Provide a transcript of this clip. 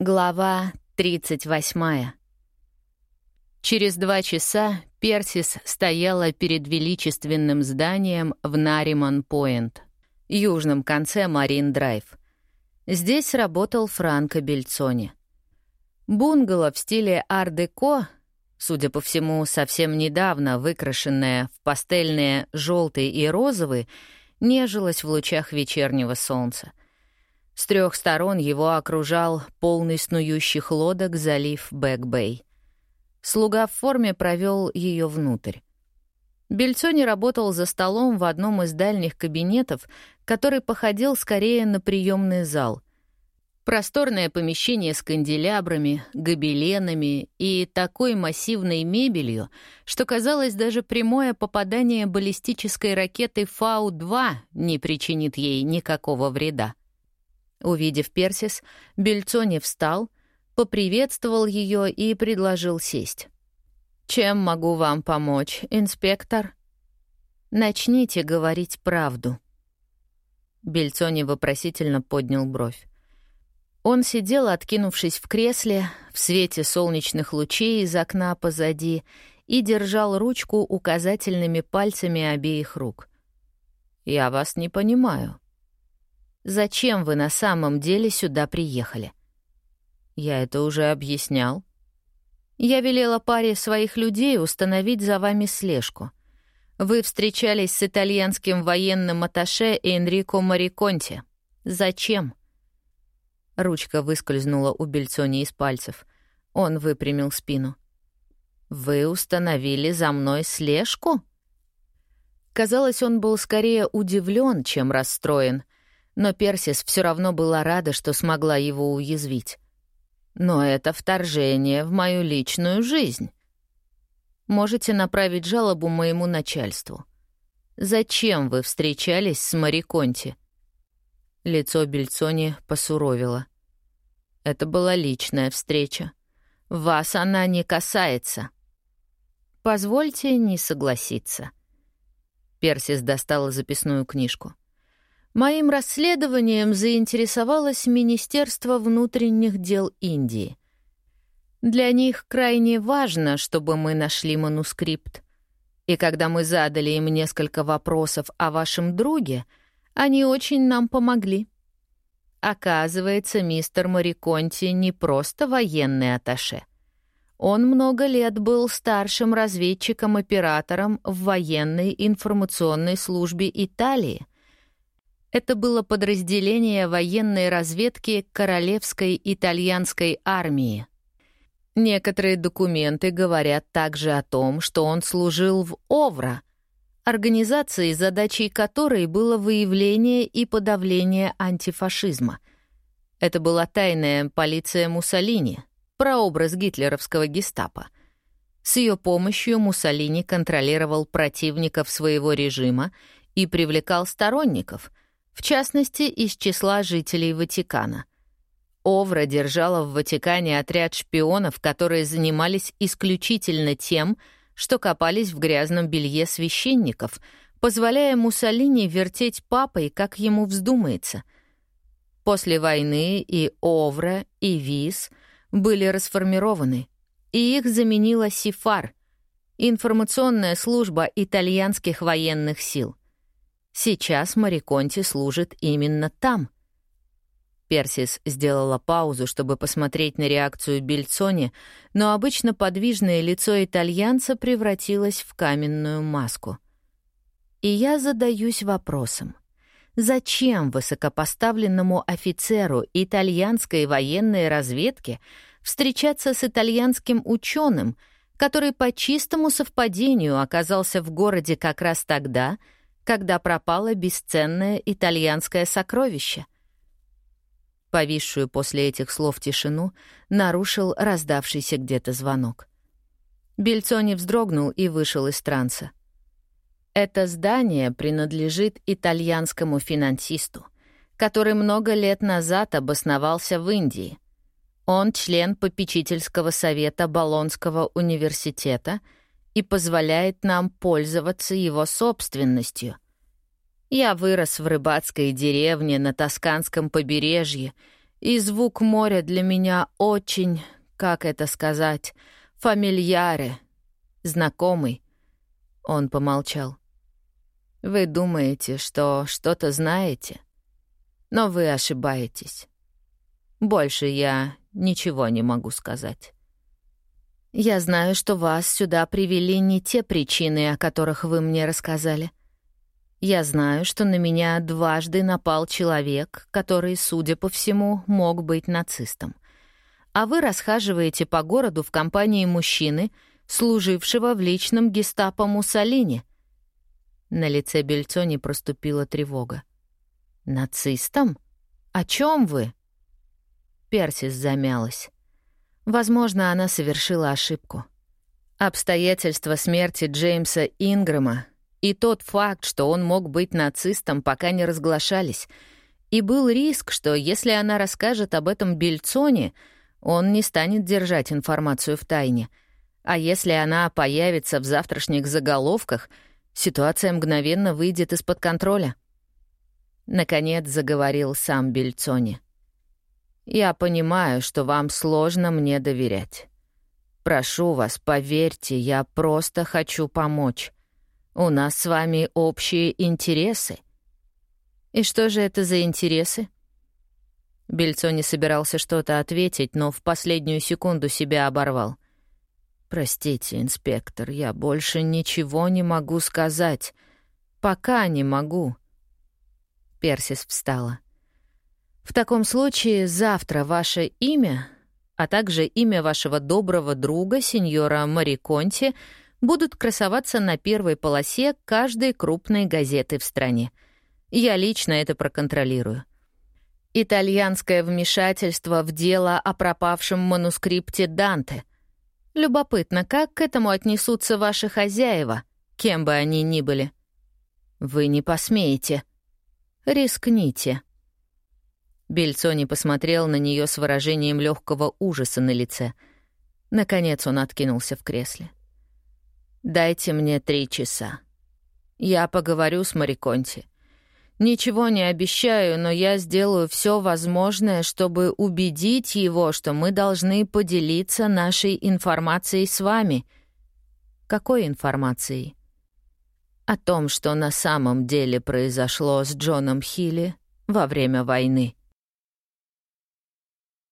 Глава 38. Через два часа Персис стояла перед величественным зданием в Нариман-Пойнт, южном конце Марин-Драйв. Здесь работал Франко Бельцони. Бунгало в стиле ар-деко, судя по всему, совсем недавно выкрашенное в пастельные желтый и розовый, нежилось в лучах вечернего солнца — с трех сторон его окружал полный снующих лодок залив Бэк-Бэй. Слуга в форме провел ее внутрь. Бельцони работал за столом в одном из дальних кабинетов, который походил скорее на приемный зал. Просторное помещение с канделябрами, гобеленами и такой массивной мебелью, что казалось, даже прямое попадание баллистической ракеты Фау-2 не причинит ей никакого вреда. Увидев Персис, Бельцони встал, поприветствовал ее и предложил сесть. «Чем могу вам помочь, инспектор?» «Начните говорить правду». Бельцони вопросительно поднял бровь. Он сидел, откинувшись в кресле, в свете солнечных лучей из окна позади, и держал ручку указательными пальцами обеих рук. «Я вас не понимаю», Зачем вы на самом деле сюда приехали? Я это уже объяснял. Я велела паре своих людей установить за вами слежку. Вы встречались с итальянским военным атташе Энрико Мариконти. Зачем? Ручка выскользнула у Бельцони из пальцев. Он выпрямил спину. «Вы установили за мной слежку?» Казалось, он был скорее удивлен, чем расстроен — но Персис все равно была рада, что смогла его уязвить. «Но это вторжение в мою личную жизнь. Можете направить жалобу моему начальству. Зачем вы встречались с Мариконти?» Лицо Бельцони посуровило. «Это была личная встреча. Вас она не касается». «Позвольте не согласиться». Персис достала записную книжку. Моим расследованием заинтересовалось Министерство внутренних дел Индии. Для них крайне важно, чтобы мы нашли манускрипт. И когда мы задали им несколько вопросов о вашем друге, они очень нам помогли. Оказывается, мистер Мариконти не просто военный аташе. Он много лет был старшим разведчиком-оператором в военной информационной службе Италии — это было подразделение военной разведки Королевской итальянской армии. Некоторые документы говорят также о том, что он служил в ОВРА, организации, задачей которой было выявление и подавление антифашизма. Это была тайная полиция Муссолини, прообраз гитлеровского гестапо. С ее помощью Муссолини контролировал противников своего режима и привлекал сторонников — в частности, из числа жителей Ватикана. Овра держала в Ватикане отряд шпионов, которые занимались исключительно тем, что копались в грязном белье священников, позволяя Муссолини вертеть папой, как ему вздумается. После войны и Овра, и Виз были расформированы, и их заменила Сифар — информационная служба итальянских военных сил — Сейчас Мариконти служит именно там. Персис сделала паузу, чтобы посмотреть на реакцию Бельцони, но обычно подвижное лицо итальянца превратилось в каменную маску. И я задаюсь вопросом. Зачем высокопоставленному офицеру итальянской военной разведки встречаться с итальянским ученым, который по чистому совпадению оказался в городе как раз тогда, когда пропало бесценное итальянское сокровище. Повисшую после этих слов тишину нарушил раздавшийся где-то звонок. Бельцони вздрогнул и вышел из транса. Это здание принадлежит итальянскому финансисту, который много лет назад обосновался в Индии. Он член попечительского совета Болонского университета — и позволяет нам пользоваться его собственностью. Я вырос в рыбацкой деревне на Тосканском побережье И звук моря для меня очень, как это сказать, фамильяре, знакомый. Он помолчал. Вы думаете, что что-то знаете, но вы ошибаетесь. Больше я ничего не могу сказать. Я знаю, что вас сюда привели не те причины, о которых вы мне рассказали. Я знаю, что на меня дважды напал человек, который, судя по всему, мог быть нацистом. А вы расхаживаете по городу в компании мужчины, служившего в личном гестапо Муссолини. На лице Бельцони проступила тревога. «Нацистом? О чем вы?» Персис замялась. Возможно, она совершила ошибку. Обстоятельства смерти Джеймса Ингрэма и тот факт, что он мог быть нацистом, пока не разглашались. И был риск, что если она расскажет об этом Бельцоне, он не станет держать информацию в тайне. А если она появится в завтрашних заголовках, ситуация мгновенно выйдет из-под контроля. Наконец заговорил сам Бельцони. «Я понимаю, что вам сложно мне доверять. Прошу вас, поверьте, я просто хочу помочь. У нас с вами общие интересы». «И что же это за интересы?» Бельцо не собирался что-то ответить, но в последнюю секунду себя оборвал. «Простите, инспектор, я больше ничего не могу сказать. Пока не могу». Персис встала. «В таком случае завтра ваше имя, а также имя вашего доброго друга, сеньора Мариконти, будут красоваться на первой полосе каждой крупной газеты в стране. Я лично это проконтролирую. Итальянское вмешательство в дело о пропавшем манускрипте Данте. Любопытно, как к этому отнесутся ваши хозяева, кем бы они ни были. Вы не посмеете. Рискните. Бельцони посмотрел на нее с выражением легкого ужаса на лице. Наконец он откинулся в кресле. Дайте мне три часа. Я поговорю с Мариконти. Ничего не обещаю, но я сделаю все возможное, чтобы убедить его, что мы должны поделиться нашей информацией с вами. Какой информацией? О том, что на самом деле произошло с Джоном Хилли во время войны.